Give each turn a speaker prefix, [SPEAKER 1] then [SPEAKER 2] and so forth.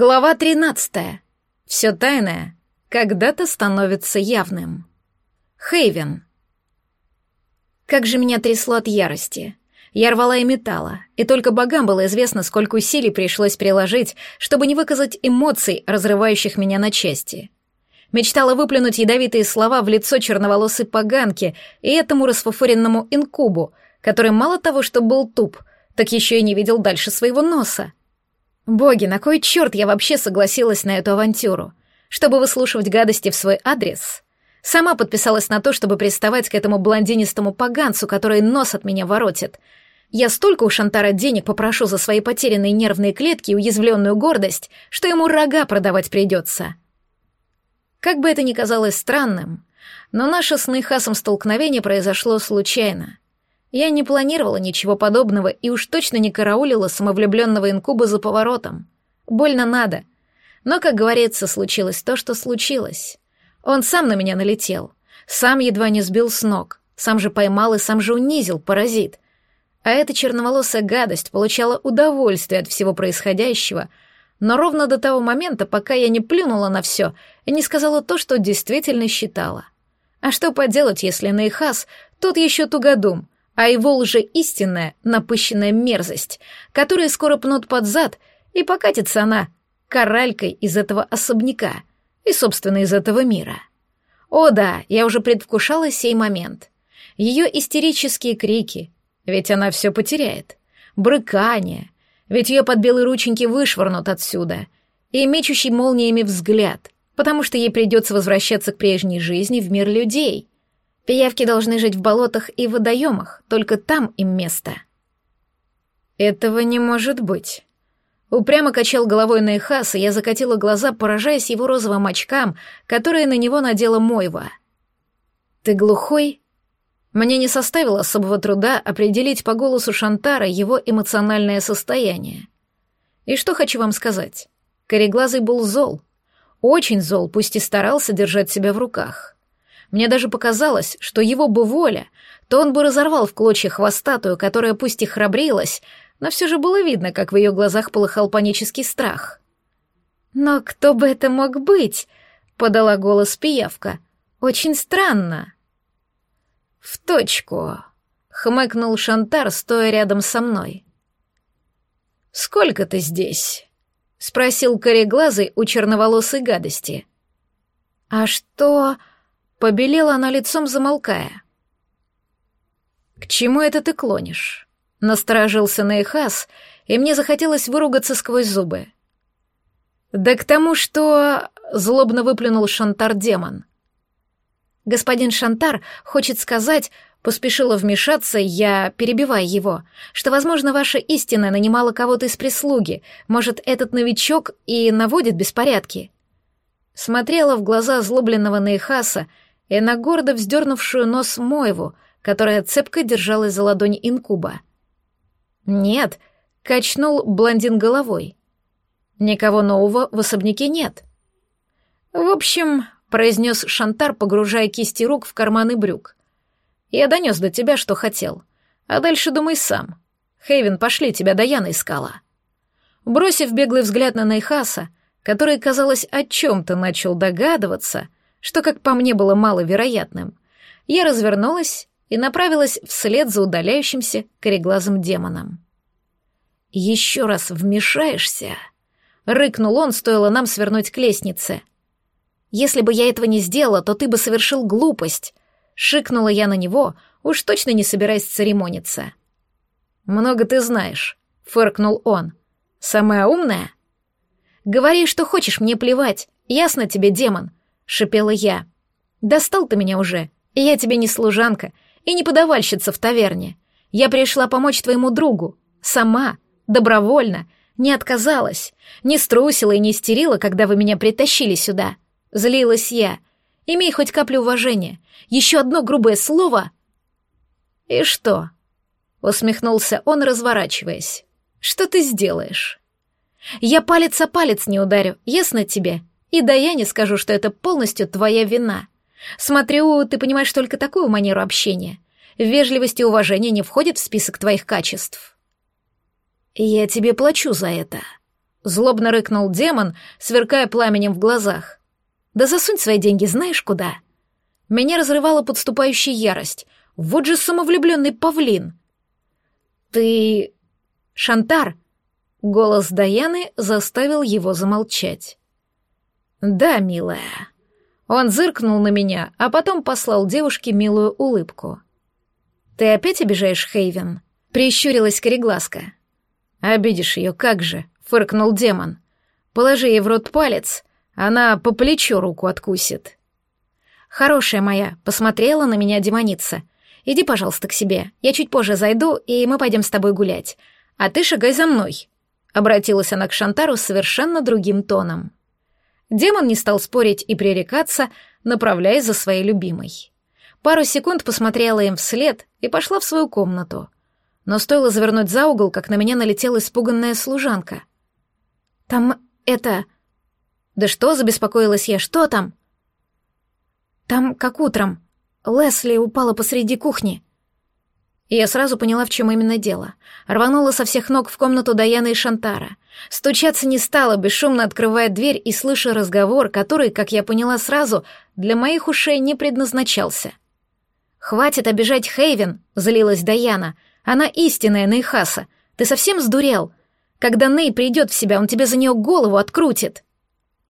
[SPEAKER 1] Глава 13. Все тайное когда-то становится явным. Хейвен. Как же меня трясло от ярости. Я рвала и металла, и только богам было известно, сколько усилий пришлось приложить, чтобы не выказать эмоций, разрывающих меня на части. Мечтала выплюнуть ядовитые слова в лицо черноволосой поганки и этому расфуфоренному инкубу, который мало того, что был туп, так еще и не видел дальше своего носа. Боги, на кой черт я вообще согласилась на эту авантюру? Чтобы выслушивать гадости в свой адрес? Сама подписалась на то, чтобы приставать к этому блондинистому поганцу, который нос от меня воротит. Я столько у Шантара денег попрошу за свои потерянные нервные клетки и уязвленную гордость, что ему рога продавать придется. Как бы это ни казалось странным, но наше с Нейхасом столкновение произошло случайно. Я не планировала ничего подобного и уж точно не караулила самовлюбленного инкуба за поворотом. Больно надо. Но, как говорится, случилось то, что случилось. Он сам на меня налетел. Сам едва не сбил с ног. Сам же поймал и сам же унизил, паразит. А эта черноволосая гадость получала удовольствие от всего происходящего, но ровно до того момента, пока я не плюнула на все и не сказала то, что действительно считала. А что поделать, если Нейхас тут еще тугодум — а его лже истинная, напыщенная мерзость, которая скоро пнут под зад, и покатится она коралькой из этого особняка и, собственно, из этого мира. О да, я уже предвкушала сей момент. Ее истерические крики, ведь она все потеряет, брыкание, ведь ее под белые рученьки вышвырнут отсюда, и мечущий молниями взгляд, потому что ей придется возвращаться к прежней жизни в мир людей — Пиявки должны жить в болотах и водоемах, только там им место. Этого не может быть. Упрямо качал головой Нейхас, и я закатила глаза, поражаясь его розовым очкам, которые на него надела Мойва. «Ты глухой?» Мне не составило особого труда определить по голосу Шантара его эмоциональное состояние. И что хочу вам сказать. Кореглазый был зол. Очень зол, пусть и старался держать себя в руках. Мне даже показалось, что его бы воля, то он бы разорвал в клочья хвостатую, которая пусть и храбрилась, но все же было видно, как в ее глазах полыхал панический страх. «Но кто бы это мог быть?» — подала голос пиявка. «Очень странно». «В точку», — хмыкнул Шантар, стоя рядом со мной. «Сколько ты здесь?» — спросил кореглазый у черноволосой гадости. «А что...» Побелела она лицом, замолкая. «К чему это ты клонишь?» Насторожился Нейхас, и мне захотелось выругаться сквозь зубы. «Да к тому, что...» — злобно выплюнул Шантар-демон. «Господин Шантар хочет сказать...» Поспешила вмешаться, я, перебивая его, что, возможно, ваша истина нанимала кого-то из прислуги, может, этот новичок и наводит беспорядки. Смотрела в глаза злобленного Нейхаса и на гордо вздернувшую нос Моеву, которая цепко держалась за ладонь инкуба. «Нет», — качнул блондин головой. «Никого нового в особняке нет». «В общем», — произнес Шантар, погружая кисти рук в карманы брюк, «я донес до тебя, что хотел, а дальше думай сам. Хейвен, пошли, тебя Даяна искала». Бросив беглый взгляд на Найхаса, который, казалось, о чем-то начал догадываться, — что, как по мне, было маловероятным, я развернулась и направилась вслед за удаляющимся кореглазым демоном. «Еще раз вмешаешься?» — рыкнул он, стоило нам свернуть к лестнице. «Если бы я этого не сделала, то ты бы совершил глупость», — шикнула я на него, уж точно не собираясь церемониться. «Много ты знаешь», — фыркнул он. «Самая умная?» «Говори, что хочешь, мне плевать. Ясно тебе, демон шипела я. «Достал ты меня уже, я тебе не служанка и не подавальщица в таверне. Я пришла помочь твоему другу. Сама, добровольно, не отказалась, не струсила и не истерила, когда вы меня притащили сюда. Злилась я. Имей хоть каплю уважения. Еще одно грубое слово...» «И что?» — усмехнулся он, разворачиваясь. «Что ты сделаешь?» «Я палец о палец не ударю, ясно тебе? И да я не скажу, что это полностью твоя вина. Смотрю, ты понимаешь только такую манеру общения. Вежливость и уважение не входят в список твоих качеств. Я тебе плачу за это. — злобно рыкнул демон, сверкая пламенем в глазах. «Да засунь свои деньги знаешь куда?» Меня разрывала подступающая ярость. Вот же самовлюбленный павлин. «Ты... Шантар?» Голос Даяны заставил его замолчать. «Да, милая». Он зыркнул на меня, а потом послал девушке милую улыбку. «Ты опять обижаешь Хейвен?» — прищурилась кореглазка. «Обидишь ее, как же?» — фыркнул демон. «Положи ей в рот палец, она по плечу руку откусит». «Хорошая моя», — посмотрела на меня демоница. «Иди, пожалуйста, к себе. Я чуть позже зайду, и мы пойдем с тобой гулять. А ты шагай за мной». Обратилась она к Шантару совершенно другим тоном. Демон не стал спорить и пререкаться, направляясь за своей любимой. Пару секунд посмотрела им вслед и пошла в свою комнату. Но стоило завернуть за угол, как на меня налетела испуганная служанка. «Там это...» «Да что?» — забеспокоилась я. «Что там?» «Там как утром. Лесли упала посреди кухни». И я сразу поняла, в чем именно дело. Рванула со всех ног в комнату Даяны и Шантара. Стучаться не стала, бесшумно открывая дверь и слыша разговор, который, как я поняла сразу, для моих ушей не предназначался. «Хватит обижать Хейвен», — злилась Даяна. «Она истинная Нейхаса. Ты совсем сдурел? Когда Ней придет в себя, он тебе за нее голову открутит».